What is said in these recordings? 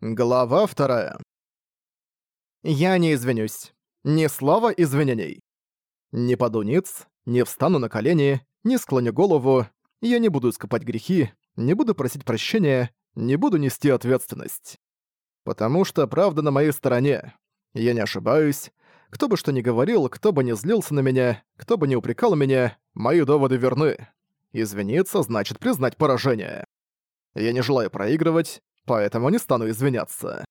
Глава вторая. Я не извинюсь. Ни слова извинений. Не паду ниц, не встану на колени, не склоню голову, я не буду ископать грехи, не буду просить прощения, не буду нести ответственность. Потому что правда на моей стороне. Я не ошибаюсь. Кто бы что ни говорил, кто бы ни злился на меня, кто бы ни упрекал меня, мои доводы верны. Извиниться значит признать поражение. Я не желаю проигрывать, поэтому не стану извиняться.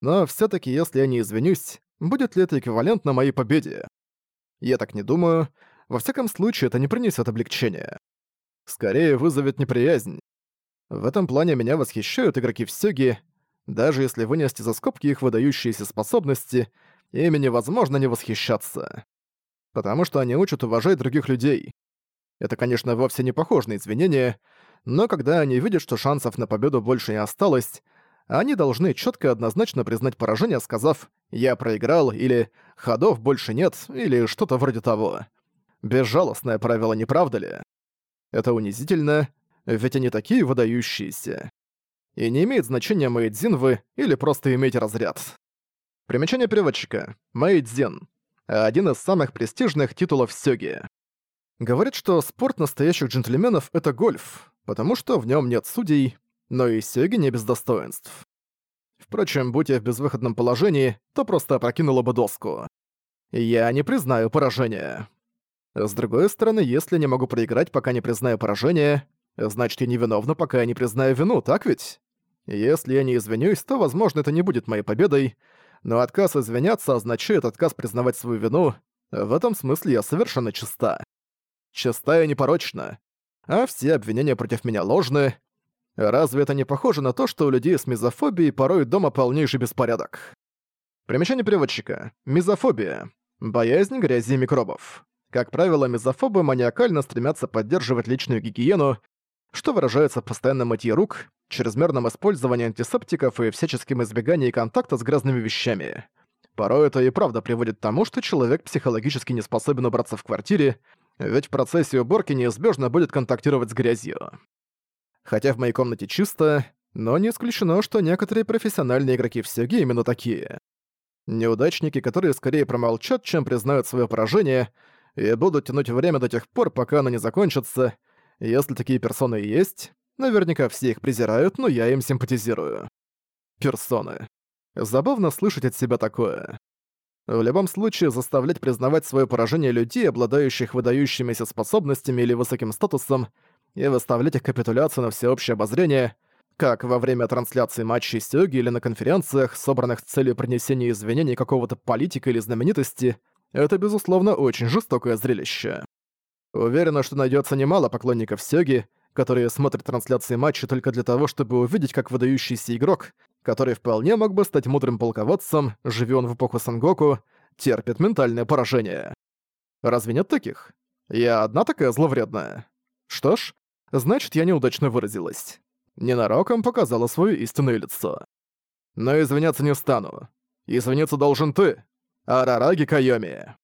Но все таки если я не извинюсь, будет ли это эквивалентно моей победе? Я так не думаю. Во всяком случае, это не принесет облегчения. Скорее вызовет неприязнь. В этом плане меня восхищают игроки в Сёге, даже если вынести за скобки их выдающиеся способности, ими невозможно не восхищаться. Потому что они учат уважать других людей. Это, конечно, вовсе не похоже на извинения, но когда они видят, что шансов на победу больше не осталось, они должны четко и однозначно признать поражение, сказав «я проиграл» или «ходов больше нет» или что-то вроде того. Безжалостное правило, не правда ли? Это унизительно, ведь они такие выдающиеся. И не имеет значения, Мэйдзин вы или просто иметь разряд. Примечание переводчика. Мэйдзин. Один из самых престижных титулов Сёги. Говорит, что спорт настоящих джентльменов — это гольф, потому что в нем нет судей, но и Сёги не без достоинств. Впрочем, будь я в безвыходном положении, то просто опрокинула бы доску. Я не признаю поражения. С другой стороны, если не могу проиграть, пока не признаю поражение, значит, я невиновна, пока я не признаю вину, так ведь? Если я не извинюсь, то, возможно, это не будет моей победой, но отказ извиняться означает отказ признавать свою вину. В этом смысле я совершенно чиста чиста и непорочна. А все обвинения против меня ложны. Разве это не похоже на то, что у людей с мизофобией порой дома полнейший беспорядок? Примечание переводчика. Мизофобия. Боязнь грязи и микробов. Как правило, мизофобы маниакально стремятся поддерживать личную гигиену, что выражается в постоянном мытье рук, чрезмерном использовании антисептиков и всяческим избегании контакта с грязными вещами. Порой это и правда приводит к тому, что человек психологически не способен убраться в квартире, ведь в процессе уборки неизбежно будет контактировать с грязью. Хотя в моей комнате чисто, но не исключено, что некоторые профессиональные игроки в Сёге именно такие. Неудачники, которые скорее промолчат, чем признают свое поражение, и будут тянуть время до тех пор, пока оно не закончится. Если такие персоны есть, наверняка все их презирают, но я им симпатизирую. Персоны. Забавно слышать от себя такое. В любом случае, заставлять признавать свое поражение людей, обладающих выдающимися способностями или высоким статусом, и выставлять их капитуляцию на всеобщее обозрение, как во время трансляции матчей Сёги или на конференциях, собранных с целью принесения извинений какого-то политика или знаменитости, это, безусловно, очень жестокое зрелище. Уверена, что найдется немало поклонников Сёги, которые смотрят трансляции матча только для того, чтобы увидеть, как выдающийся игрок, который вполне мог бы стать мудрым полководцем, живён в эпоху Сангоку, терпит ментальное поражение. Разве нет таких? Я одна такая зловредная. Что ж, значит, я неудачно выразилась. Ненароком показала своё истинное лицо. Но извиняться не стану. Извиниться должен ты, Арараги Кайоми.